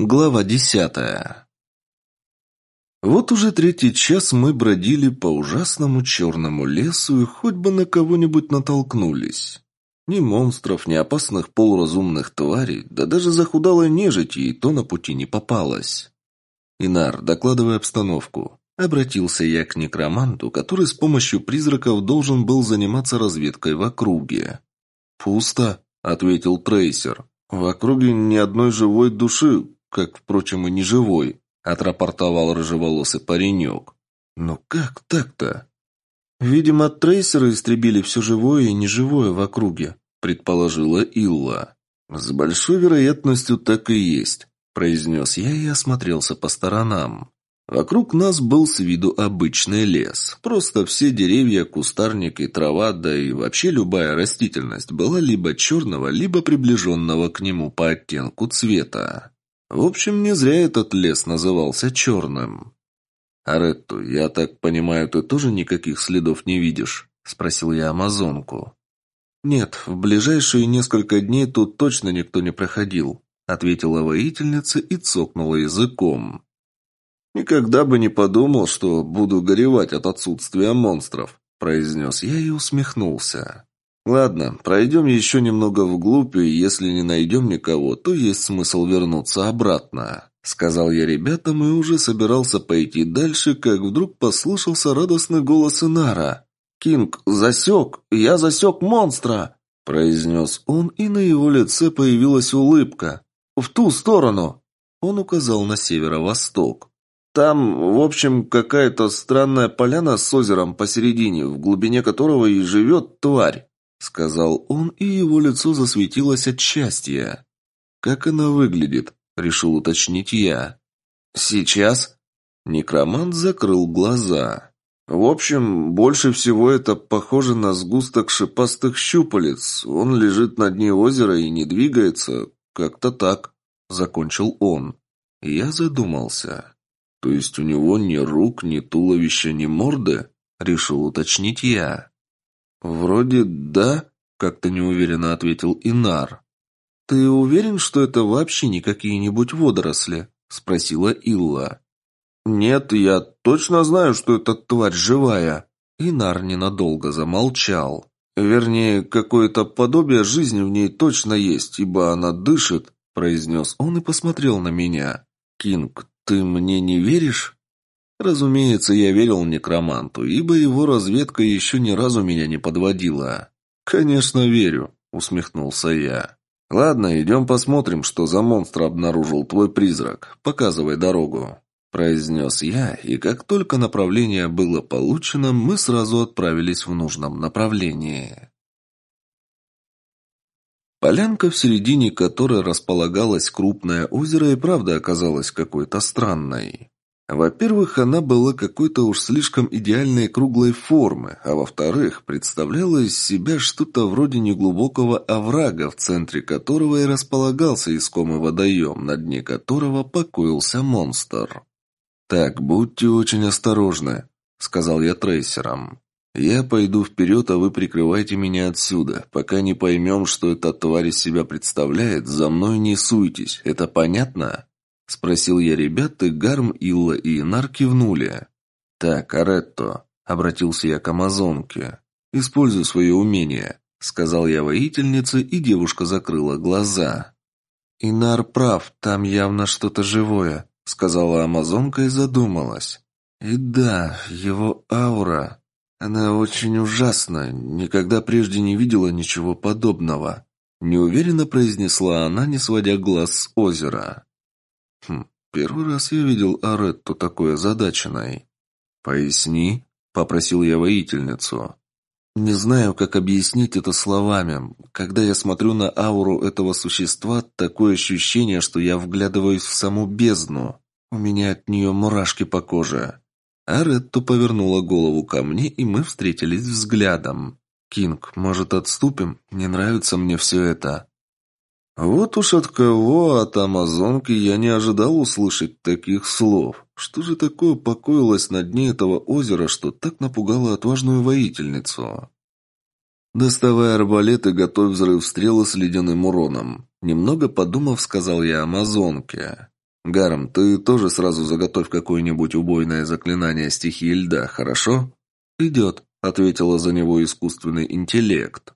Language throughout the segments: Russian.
Глава десятая. Вот уже третий час мы бродили по ужасному черному лесу и хоть бы на кого-нибудь натолкнулись. Ни монстров, ни опасных полуразумных тварей, да даже захудалой нежити и то на пути не попалось. «Инар, докладывай обстановку», — обратился я к некроманту, который с помощью призраков должен был заниматься разведкой в округе. «Пусто», — ответил трейсер. «В округе ни одной живой души, как, впрочем, и не живой», — отрапортовал рыжеволосый паренек. «Но как так-то?» «Видимо, трейсеры истребили все живое и неживое в округе», — предположила Илла. «С большой вероятностью так и есть», — произнес я и осмотрелся по сторонам. Вокруг нас был с виду обычный лес. Просто все деревья, кустарник и трава, да и вообще любая растительность была либо черного, либо приближенного к нему по оттенку цвета. В общем, не зря этот лес назывался черным. «Аретту, я так понимаю, ты тоже никаких следов не видишь?» – спросил я амазонку. «Нет, в ближайшие несколько дней тут точно никто не проходил», – ответила воительница и цокнула языком. «Никогда бы не подумал, что буду горевать от отсутствия монстров», – произнес я и усмехнулся. «Ладно, пройдем еще немного вглубь, и если не найдем никого, то есть смысл вернуться обратно», — сказал я ребятам и уже собирался пойти дальше, как вдруг послышался радостный голос Инара. «Кинг, засек! Я засек монстра!» — произнес он, и на его лице появилась улыбка. «В ту сторону!» — он указал на северо-восток. «Там, в общем, какая-то странная поляна с озером посередине, в глубине которого и живет тварь. — сказал он, и его лицо засветилось от счастья. «Как она выглядит?» — решил уточнить я. «Сейчас?» Некромант закрыл глаза. «В общем, больше всего это похоже на сгусток шипастых щупалец. Он лежит на дне озера и не двигается. Как-то так», — закончил он. Я задумался. «То есть у него ни рук, ни туловища, ни морды?» — решил уточнить я. «Вроде да», — как-то неуверенно ответил Инар. «Ты уверен, что это вообще не какие-нибудь водоросли?» — спросила Илла. «Нет, я точно знаю, что эта тварь живая». Инар ненадолго замолчал. «Вернее, какое-то подобие жизни в ней точно есть, ибо она дышит», — произнес он и посмотрел на меня. «Кинг, ты мне не веришь?» Разумеется, я верил некроманту, ибо его разведка еще ни разу меня не подводила. «Конечно, верю», — усмехнулся я. «Ладно, идем посмотрим, что за монстр обнаружил твой призрак. Показывай дорогу», — произнес я, и как только направление было получено, мы сразу отправились в нужном направлении. Полянка, в середине которой располагалось крупное озеро, и правда оказалась какой-то странной. Во-первых, она была какой-то уж слишком идеальной круглой формы, а во-вторых, представляла из себя что-то вроде неглубокого оврага, в центре которого и располагался искомый водоем, на дне которого покоился монстр. «Так, будьте очень осторожны», — сказал я трейсерам. «Я пойду вперед, а вы прикрывайте меня отсюда. Пока не поймем, что эта тварь из себя представляет, за мной не суйтесь. Это понятно?» Спросил я ребят, и Гарм, Илла и Инар кивнули. «Так, Аретто», — обратился я к амазонке. «Используй свое умение», — сказал я воительнице, и девушка закрыла глаза. «Инар прав, там явно что-то живое», — сказала амазонка и задумалась. «И да, его аура, она очень ужасна, никогда прежде не видела ничего подобного», — неуверенно произнесла она, не сводя глаз с озера. Хм, первый раз я видел Аретту такой озадаченной. «Поясни», — попросил я воительницу. Не знаю, как объяснить это словами. Когда я смотрю на ауру этого существа, такое ощущение, что я вглядываюсь в саму бездну. У меня от нее мурашки по коже. Аретто повернула голову ко мне, и мы встретились взглядом. «Кинг, может, отступим? Не нравится мне все это». Вот уж от кого, от амазонки, я не ожидал услышать таких слов. Что же такое покоилось на дне этого озера, что так напугало отважную воительницу? «Доставай арбалет и готовь взрыв стрелы с ледяным уроном», — немного подумав, сказал я амазонке. Гарм, ты тоже сразу заготовь какое-нибудь убойное заклинание стихии льда, хорошо?» «Идет», — ответила за него искусственный интеллект.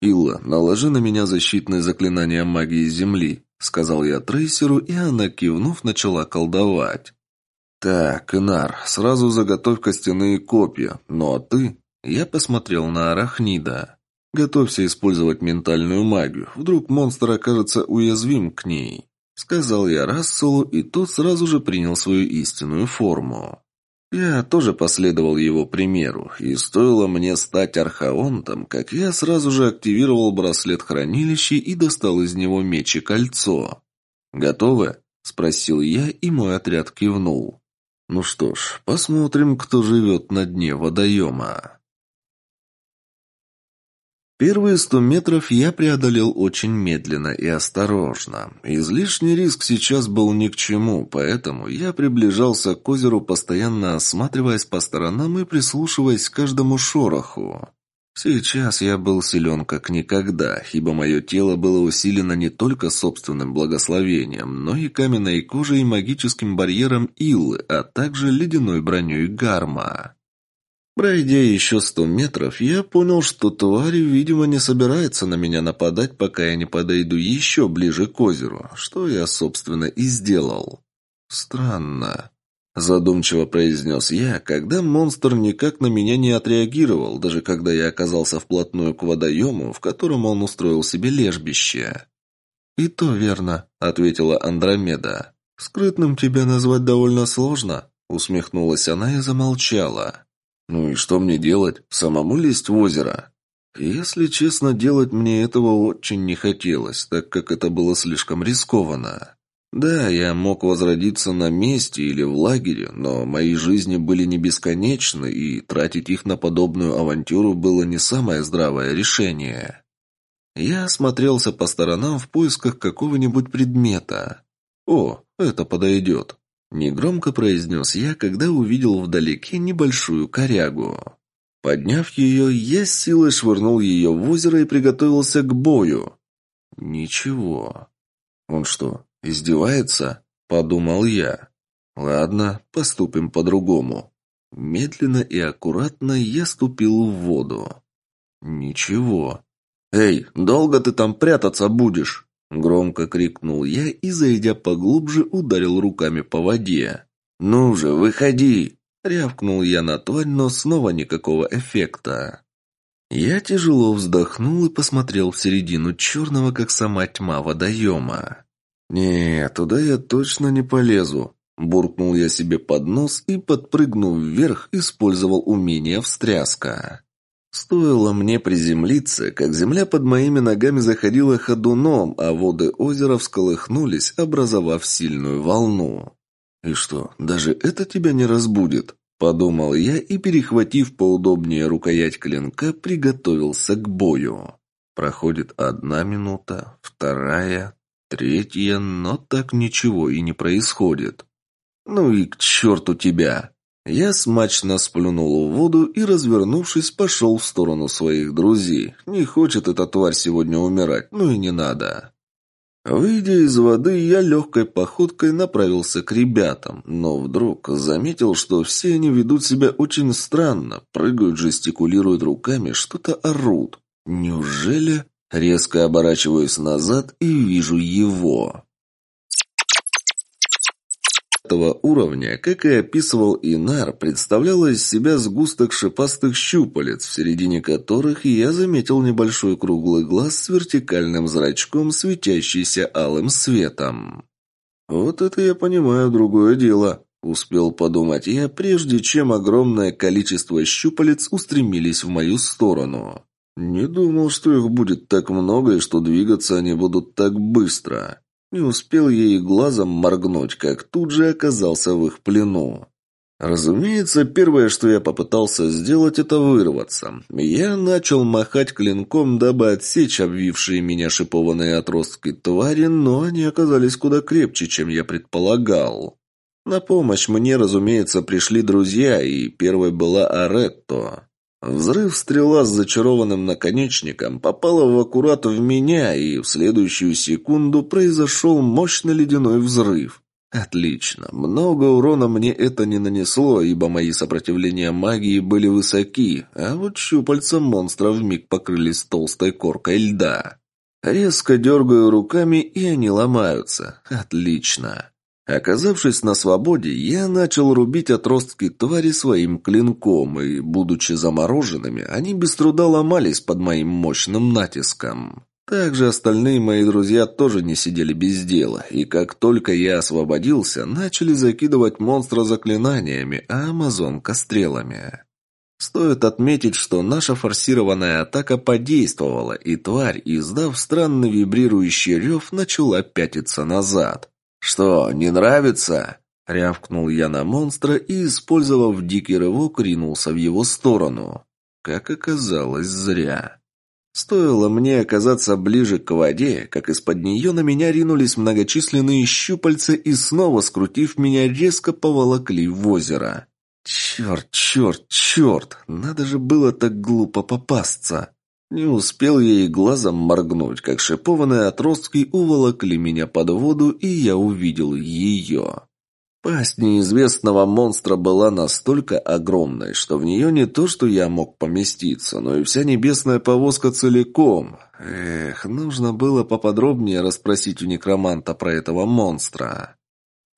«Илла, наложи на меня защитное заклинание магии Земли», — сказал я трейсеру, и она, кивнув, начала колдовать. «Так, Инар, сразу заготовь костяные копья. Ну а ты...» Я посмотрел на Арахнида. «Готовься использовать ментальную магию. Вдруг монстр окажется уязвим к ней». Сказал я Расселу, и тот сразу же принял свою истинную форму. Я тоже последовал его примеру, и стоило мне стать архаонтом, как я сразу же активировал браслет хранилища и достал из него меч и кольцо. «Готовы?» – спросил я, и мой отряд кивнул. «Ну что ж, посмотрим, кто живет на дне водоема». Первые сто метров я преодолел очень медленно и осторожно. Излишний риск сейчас был ни к чему, поэтому я приближался к озеру, постоянно осматриваясь по сторонам и прислушиваясь к каждому шороху. Сейчас я был силен как никогда, ибо мое тело было усилено не только собственным благословением, но и каменной кожей и магическим барьером Илы, а также ледяной броней Гарма. Пройдя еще сто метров, я понял, что тварь, видимо, не собирается на меня нападать, пока я не подойду еще ближе к озеру, что я, собственно, и сделал. Странно. Задумчиво произнес я, когда монстр никак на меня не отреагировал, даже когда я оказался вплотную к водоему, в котором он устроил себе лежбище. «И то верно», — ответила Андромеда. «Скрытным тебя назвать довольно сложно», — усмехнулась она и замолчала. Ну и что мне делать? Самому лезть в озеро? Если честно, делать мне этого очень не хотелось, так как это было слишком рискованно. Да, я мог возродиться на месте или в лагере, но мои жизни были не бесконечны, и тратить их на подобную авантюру было не самое здравое решение. Я осмотрелся по сторонам в поисках какого-нибудь предмета. О, это подойдет. Негромко произнес я, когда увидел вдалеке небольшую корягу. Подняв ее, я с силой швырнул ее в озеро и приготовился к бою. Ничего. Он что, издевается? Подумал я. Ладно, поступим по-другому. Медленно и аккуратно я ступил в воду. Ничего. «Эй, долго ты там прятаться будешь?» Громко крикнул я и, зайдя поглубже, ударил руками по воде. «Ну же, выходи!» Рявкнул я на тварь, но снова никакого эффекта. Я тяжело вздохнул и посмотрел в середину черного, как сама тьма водоема. «Нет, туда я точно не полезу», – буркнул я себе под нос и, подпрыгнув вверх, использовал умение встряска. Стоило мне приземлиться, как земля под моими ногами заходила ходуном, а воды озера всколыхнулись, образовав сильную волну. «И что, даже это тебя не разбудит?» – подумал я и, перехватив поудобнее рукоять клинка, приготовился к бою. Проходит одна минута, вторая, третья, но так ничего и не происходит. «Ну и к черту тебя!» Я смачно сплюнул в воду и, развернувшись, пошел в сторону своих друзей. Не хочет эта тварь сегодня умирать, ну и не надо. Выйдя из воды, я легкой походкой направился к ребятам, но вдруг заметил, что все они ведут себя очень странно, прыгают, жестикулируют руками, что-то орут. Неужели? Резко оборачиваюсь назад и вижу его этого уровня, как и описывал Инар, представляла из себя сгусток шипастых щупалец, в середине которых я заметил небольшой круглый глаз с вертикальным зрачком, светящийся алым светом. «Вот это я понимаю другое дело», — успел подумать я, прежде чем огромное количество щупалец устремились в мою сторону. «Не думал, что их будет так много и что двигаться они будут так быстро». Не успел ей глазом моргнуть, как тут же оказался в их плену. Разумеется, первое, что я попытался сделать, это вырваться. Я начал махать клинком, дабы отсечь обвившие меня шипованные отростки твари, но они оказались куда крепче, чем я предполагал. На помощь мне, разумеется, пришли друзья, и первой была Аретто. Взрыв стрела с зачарованным наконечником попала в аккурат в меня, и в следующую секунду произошел мощный ледяной взрыв. Отлично. Много урона мне это не нанесло, ибо мои сопротивления магии были высоки, а вот щупальца монстра вмиг покрылись толстой коркой льда. Резко дергаю руками, и они ломаются. Отлично. Оказавшись на свободе, я начал рубить отростки твари своим клинком, и, будучи замороженными, они без труда ломались под моим мощным натиском. Также остальные мои друзья тоже не сидели без дела, и как только я освободился, начали закидывать монстра заклинаниями, а амазонка стрелами. Стоит отметить, что наша форсированная атака подействовала, и тварь, издав странный вибрирующий рев, начала пятиться назад. «Что, не нравится?» — рявкнул я на монстра и, использовав дикий рывок, ринулся в его сторону. Как оказалось, зря. Стоило мне оказаться ближе к воде, как из-под нее на меня ринулись многочисленные щупальца и снова, скрутив меня, резко поволокли в озеро. Черт, черт, черт, надо же было так глупо попасться. Не успел я и глазом моргнуть, как шипованные отростки уволокли меня под воду, и я увидел ее. Пасть неизвестного монстра была настолько огромной, что в нее не то, что я мог поместиться, но и вся небесная повозка целиком. Эх, нужно было поподробнее расспросить у некроманта про этого монстра.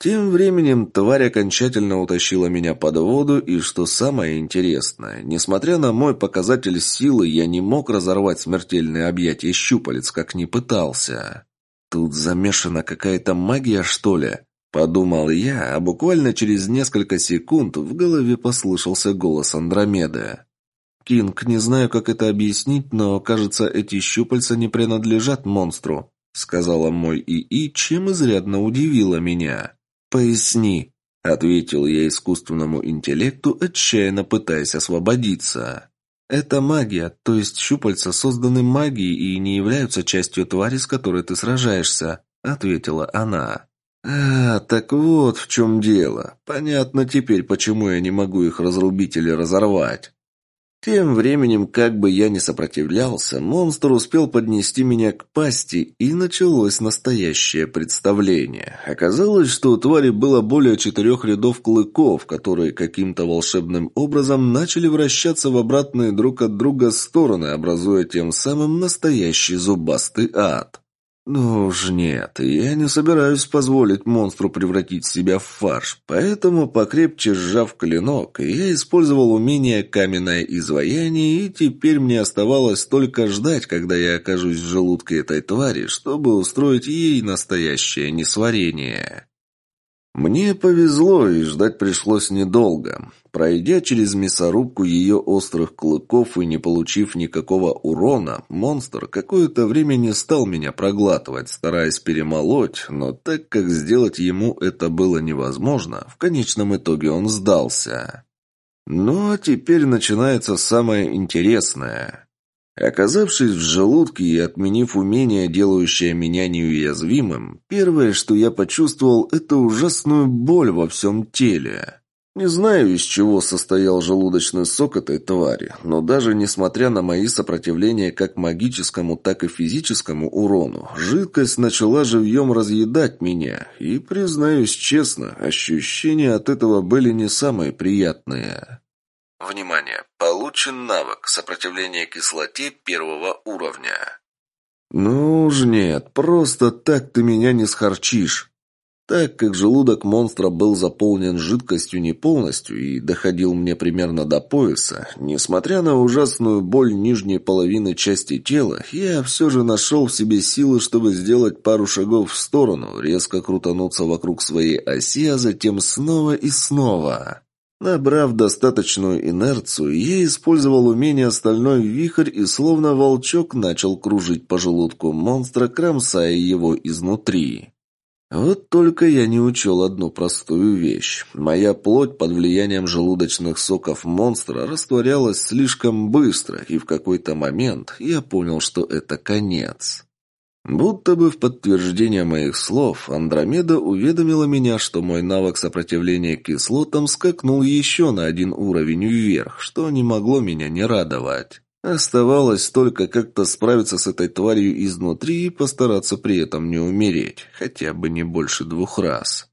Тем временем тварь окончательно утащила меня под воду, и что самое интересное, несмотря на мой показатель силы, я не мог разорвать смертельные объятия щупалец, как не пытался. Тут замешана какая-то магия, что ли? Подумал я, а буквально через несколько секунд в голове послышался голос Андромеды. «Кинг, не знаю, как это объяснить, но, кажется, эти щупальца не принадлежат монстру», сказала мой ИИ, чем изрядно удивила меня. «Поясни», — ответил я искусственному интеллекту, отчаянно пытаясь освободиться. «Это магия, то есть щупальца созданы магией и не являются частью твари, с которой ты сражаешься», — ответила она. «А, так вот в чем дело. Понятно теперь, почему я не могу их разрубить или разорвать». Тем временем, как бы я ни сопротивлялся, монстр успел поднести меня к пасти, и началось настоящее представление. Оказалось, что у твари было более четырех рядов клыков, которые каким-то волшебным образом начали вращаться в обратные друг от друга стороны, образуя тем самым настоящий зубастый ад. «Ну уж нет, я не собираюсь позволить монстру превратить себя в фарш, поэтому, покрепче сжав клинок, я использовал умение «Каменное изваяние», и теперь мне оставалось только ждать, когда я окажусь в желудке этой твари, чтобы устроить ей настоящее несварение. Мне повезло, и ждать пришлось недолго. Пройдя через мясорубку ее острых клыков и не получив никакого урона, монстр какое-то время не стал меня проглатывать, стараясь перемолоть, но так как сделать ему это было невозможно, в конечном итоге он сдался. Ну а теперь начинается самое интересное. Оказавшись в желудке и отменив умение, делающее меня неуязвимым, первое, что я почувствовал, это ужасную боль во всем теле. Не знаю, из чего состоял желудочный сок этой твари, но даже несмотря на мои сопротивления как магическому, так и физическому урону, жидкость начала живьем разъедать меня, и, признаюсь честно, ощущения от этого были не самые приятные. Внимание! Получен навык сопротивления кислоте первого уровня. Ну уж нет, просто так ты меня не схарчишь. Так как желудок монстра был заполнен жидкостью не полностью и доходил мне примерно до пояса, несмотря на ужасную боль нижней половины части тела, я все же нашел в себе силы, чтобы сделать пару шагов в сторону, резко крутануться вокруг своей оси, а затем снова и снова. Набрав достаточную инерцию, я использовал умение «Стальной вихрь» и словно волчок начал кружить по желудку монстра, кромсая его изнутри. Вот только я не учел одну простую вещь. Моя плоть под влиянием желудочных соков монстра растворялась слишком быстро, и в какой-то момент я понял, что это конец. Будто бы в подтверждение моих слов, Андромеда уведомила меня, что мой навык сопротивления кислотам скакнул еще на один уровень вверх, что не могло меня не радовать. Оставалось только как-то справиться с этой тварью изнутри и постараться при этом не умереть, хотя бы не больше двух раз.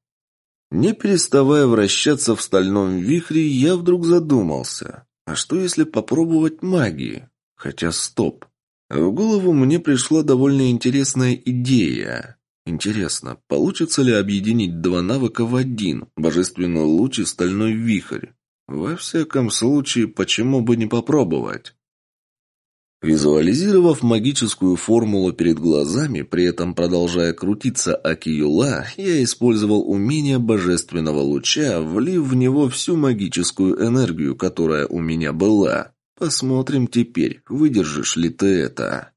Не переставая вращаться в стальном вихре, я вдруг задумался. А что если попробовать магии? Хотя стоп. В голову мне пришла довольно интересная идея. Интересно, получится ли объединить два навыка в один – божественный луч и стальной вихрь? Во всяком случае, почему бы не попробовать? Визуализировав магическую формулу перед глазами, при этом продолжая крутиться Акиюла, я использовал умение божественного луча, влив в него всю магическую энергию, которая у меня была. Посмотрим теперь, выдержишь ли ты это.